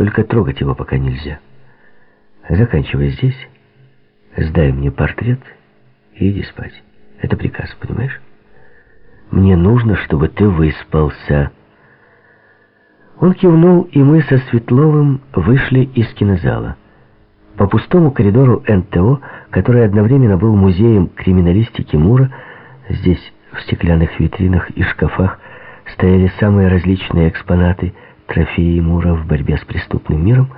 Только трогать его пока нельзя. Заканчивай здесь, сдай мне портрет и иди спать. Это приказ, понимаешь? Мне нужно, чтобы ты выспался. Он кивнул, и мы со Светловым вышли из кинозала. По пустому коридору НТО, который одновременно был музеем криминалистики Мура, здесь в стеклянных витринах и шкафах стояли самые различные экспонаты, трофеи Мура в борьбе с преступным миром,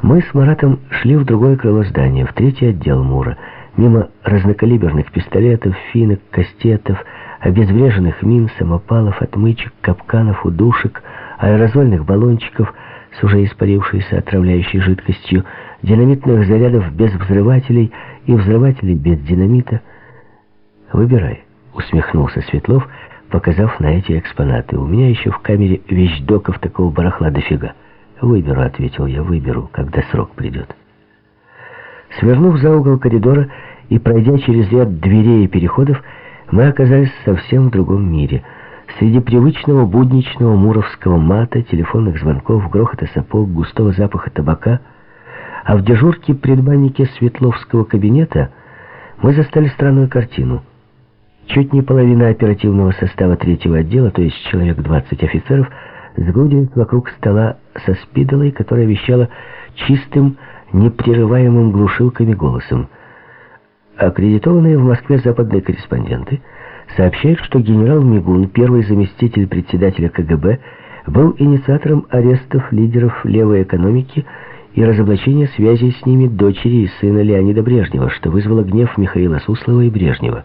мы с Маратом шли в другое крыло здания, в третий отдел Мура, мимо разнокалиберных пистолетов, финок, кастетов, обезвреженных мин, самопалов, отмычек, капканов, удушек, аэрозольных баллончиков с уже испарившейся отравляющей жидкостью, динамитных зарядов без взрывателей и взрывателей без динамита. «Выбирай», — усмехнулся Светлов, показав на эти экспонаты. «У меня еще в камере вещдоков такого барахла дофига». «Выберу», — ответил я, — «выберу, когда срок придет». Свернув за угол коридора и пройдя через ряд дверей и переходов, мы оказались совсем в другом мире. Среди привычного будничного муровского мата, телефонных звонков, грохота сапог, густого запаха табака, а в дежурке предбаннике Светловского кабинета мы застали странную картину. Чуть не половина оперативного состава третьего отдела, то есть человек 20 офицеров, сгрудились вокруг стола со спидолой, которая вещала чистым, непрерываемым глушилками голосом. Аккредитованные в Москве западные корреспонденты сообщают, что генерал Мигун, первый заместитель председателя КГБ, был инициатором арестов лидеров левой экономики и разоблачения связей с ними дочери и сына Леонида Брежнева, что вызвало гнев Михаила Суслова и Брежнева.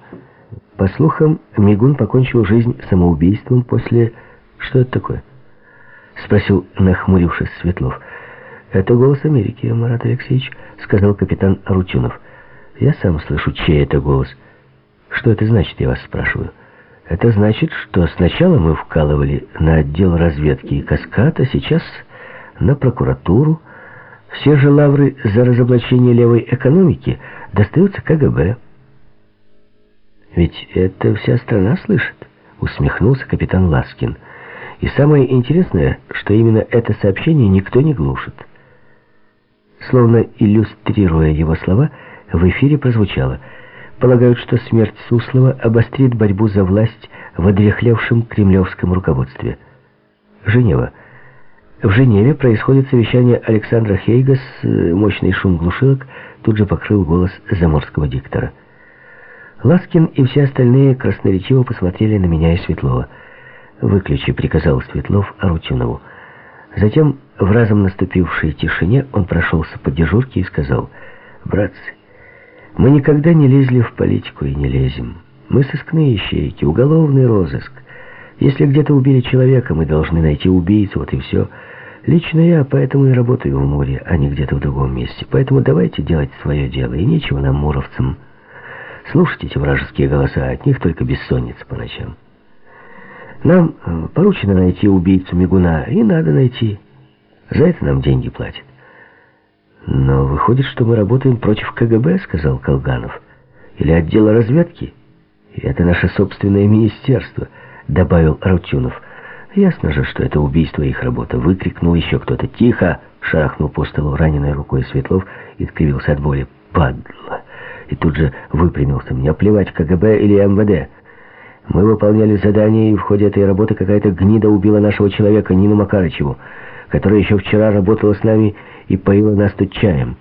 По слухам, Мигун покончил жизнь самоубийством после... Что это такое? Спросил, нахмурившись, Светлов. «Это голос Америки, Марат Алексеевич», — сказал капитан Арутюнов. Я сам слышу, чей это голос. Что это значит, я вас спрашиваю? Это значит, что сначала мы вкалывали на отдел разведки и каскад, а сейчас на прокуратуру. Все же лавры за разоблачение левой экономики достаются КГБ. Ведь это вся страна слышит, усмехнулся капитан Ласкин. И самое интересное, что именно это сообщение никто не глушит. Словно иллюстрируя его слова, в эфире прозвучало «Полагают, что смерть Суслова обострит борьбу за власть в одрехлевшем кремлевском руководстве». Женева. В Женеве происходит совещание Александра Хейгас, мощный шум глушилок тут же покрыл голос заморского диктора. Ласкин и все остальные красноречиво посмотрели на меня и Светлова. «Выключи», — приказал Светлов Арутюнову. Затем, в разом наступившей тишине, он прошелся по дежурке и сказал, «Братцы, мы никогда не лезли в политику и не лезем. Мы сыскные ищейки, уголовный розыск. Если где-то убили человека, мы должны найти убийцу, вот и все. Лично я поэтому и работаю в море, а не где-то в другом месте. Поэтому давайте делать свое дело, и нечего нам, муровцам, слушать эти вражеские голоса, от них только бессонница по ночам. Нам э, поручено найти убийцу Мигуна, и надо найти. За это нам деньги платят. «Но выходит, что мы работаем против КГБ», — сказал Колганов. «Или отдела разведки?» И «Это наше собственное министерство», — добавил Арутюнов. «Ясно же, что это убийство их работа», — выкрикнул еще кто-то. «Тихо!» — шарахнул по столу раненой рукой Светлов и скривился от боли. «Падла!» И тут же выпрямился. «Мне плевать, КГБ или МВД». Мы выполняли задание, и в ходе этой работы какая-то гнида убила нашего человека, Нину Макарычеву, которая еще вчера работала с нами и поила нас тут чаем.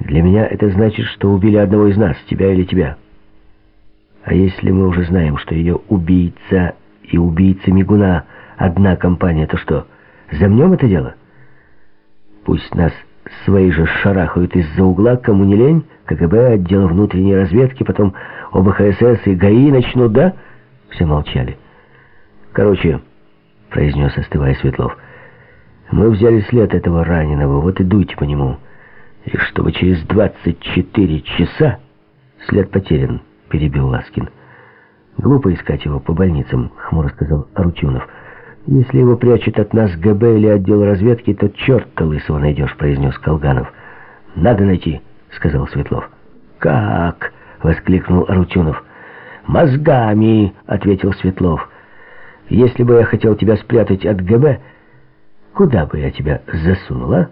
Для меня это значит, что убили одного из нас, тебя или тебя. А если мы уже знаем, что ее убийца и убийца Мигуна одна компания, то что, замнем это дело? Пусть нас свои же шарахают из-за угла, кому не лень, КГБ, отдел внутренней разведки, потом ОБХСС и ГАИ начнут, да? Все молчали. Короче, произнес остывая Светлов, — мы взяли след этого раненого, вот и дуйте по нему. И чтобы через 24 часа... След потерян, перебил Ласкин. Глупо искать его по больницам, хмуро сказал Арутюнов. Если его прячет от нас ГБ или отдел разведки, то черт-то лысого найдешь, произнес Колганов. Надо найти, сказал Светлов. Как? воскликнул Арутюнов. «Мозгами!» — ответил Светлов. «Если бы я хотел тебя спрятать от ГБ, Куда бы я тебя засунула?